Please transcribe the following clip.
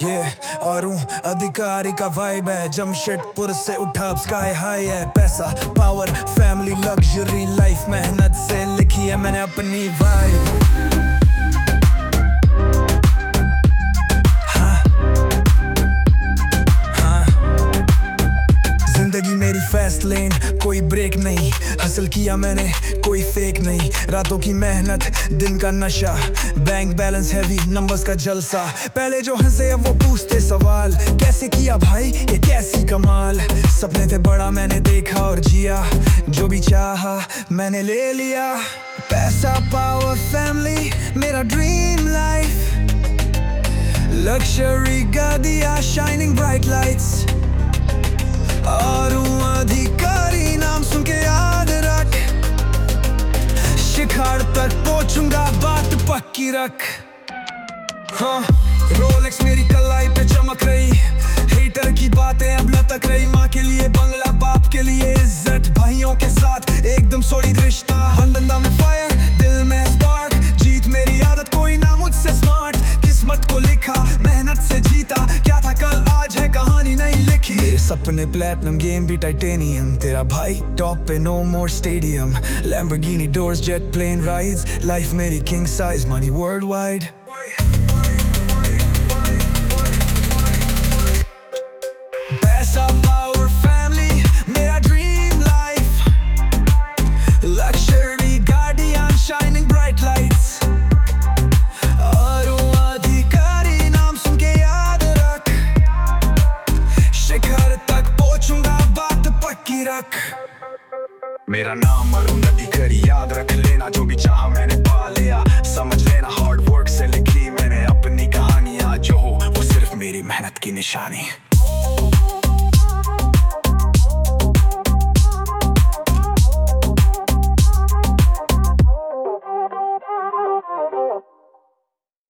ये और अधिकारी का वाइब है। जमशेदपुर से उठा स्काई हाई है। पैसा पावर फैमिली लग्जरी लाइफ मेहनत से लिखी है मैंने अपनी वाइब फैस्ट लेन कोई ब्रेक नहीं हासिल किया मैंने कोई फेक नहीं रातों की मेहनत दिन का नशा बैंक बैलेंस हैवी नंबर्स का जलसा पहले जो हंसे अब वो पूछते सवाल कैसे किया भाई ये कैसी कमाल सपने थे बड़ा मैंने देखा और जिया जो भी चाहा मैंने ले लिया पैसा पावर फैमिली मेरा ड्रीम लाइफ लक्शरी गादिया शाइनिंग ब्राइट लाइट्स बात पक्की रख। हाँ रोलेक्स पे चमक रही। हेटर की बातें अब लटक रही। माँ के लिए बंगला, बाप के लिए भाइयों के साथ एकदम सॉलिड रिश्ता। सपने प्लेटिनम गेम भी टाइटेनियम तेरा भाई टॉप पे no more stadium Lamborghini doors jet plane rides life मेरी king size money world wide रख मेरा नाम अरुण अधिकारी, याद रख लेना जो भी चाह मैंने पा लिया। समझ लेना हार्ड वर्क से लिखी मैंने अपनी कहानियाँ, जो हो वो सिर्फ़ मेरी मेहनत की निशानी।